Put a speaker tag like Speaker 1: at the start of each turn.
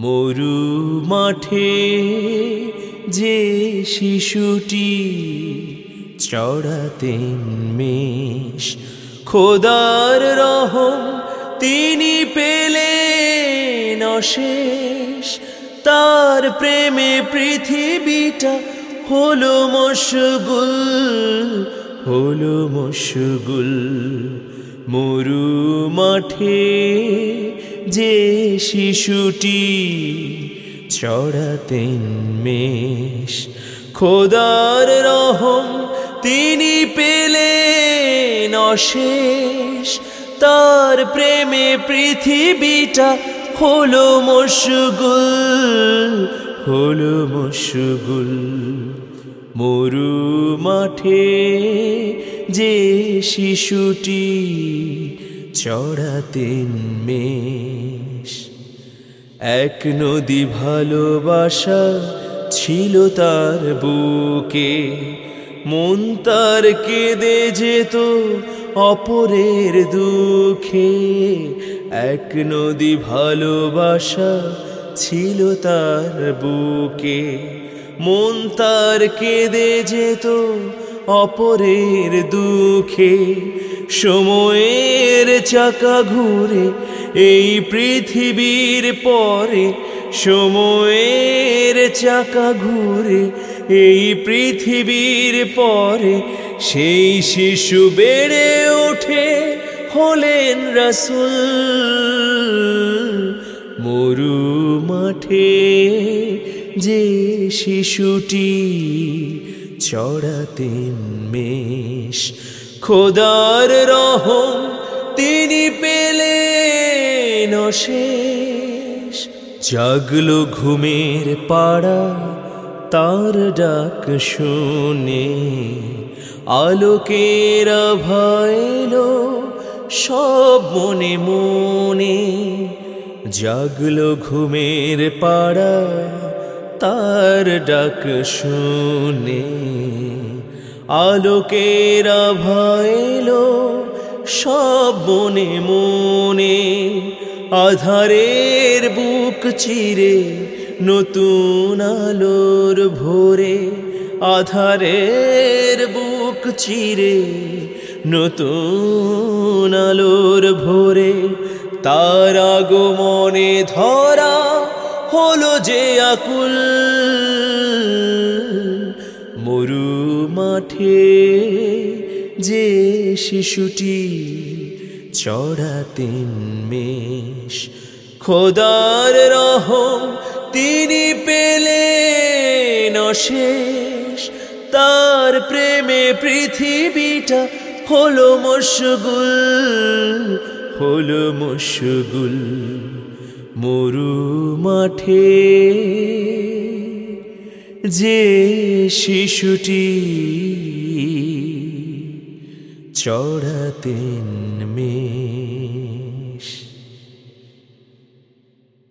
Speaker 1: মরু মাঠে যে শিশুটি চড়াতেন মেষ, খোদার রহম তিনি পেলেন অশেষ। তার প্রেমে পৃথিবীটা হলো মশগুল হলো মশগুল। মরু মাঠে যে শিশুটি চড়াতেন মেষ, খোদার রহম তিনি পেলেন অশেষ। তার প্রেমে পৃথিবীটা হলো মশগুল হলো মশগুল। মরু মাঠে যে শিশুটি চড়াতেন মেষ। এক নদী ভালোবাসা ছিল তার বুকে। মন তার কেঁদে যেত অপরের দুঃখে। এক নদী ভালোবাসা ছিল তার বুকে। মন তার কেঁদে যেত অপরের দুঃখে। সময়ের চাকা ঘুরে এই পৃথিবীর পরে, সময়ের চাকা ঘুরে এই পৃথিবীর পরে, সেই শিশু বেড়ে ওঠে হলেন রসুল। মরু মাঠে যে শিশুটি চড়াতেন মেষ, খোদার রহম তিনি পেলেন অশেষ। জাগলো ঘুমের পাড়া, তার ডাক শুনে। আলোকের ভয়লো সব মনে মনে। জাগলো ঘুমের পাড়া, তার ডাক শুনে। আলোকের ভয়লো সব মনে মনে আধারের বুক চিরে নতুন আলোর ভোরে আধারের বুক চিরে নতুন আলোর ভোরে তার আগমনে ধরা হলো যে আকুল মরু মাঠে যে শিশুটি চড়াতেন মেষ, খোদার রহম তিনি পেলেন অশেষ। তার প্রেমে পৃথিবীটা হলো মশগুল হলো মশগুল মরু মাঠে যে শিশুটি চড়াতেন মেষ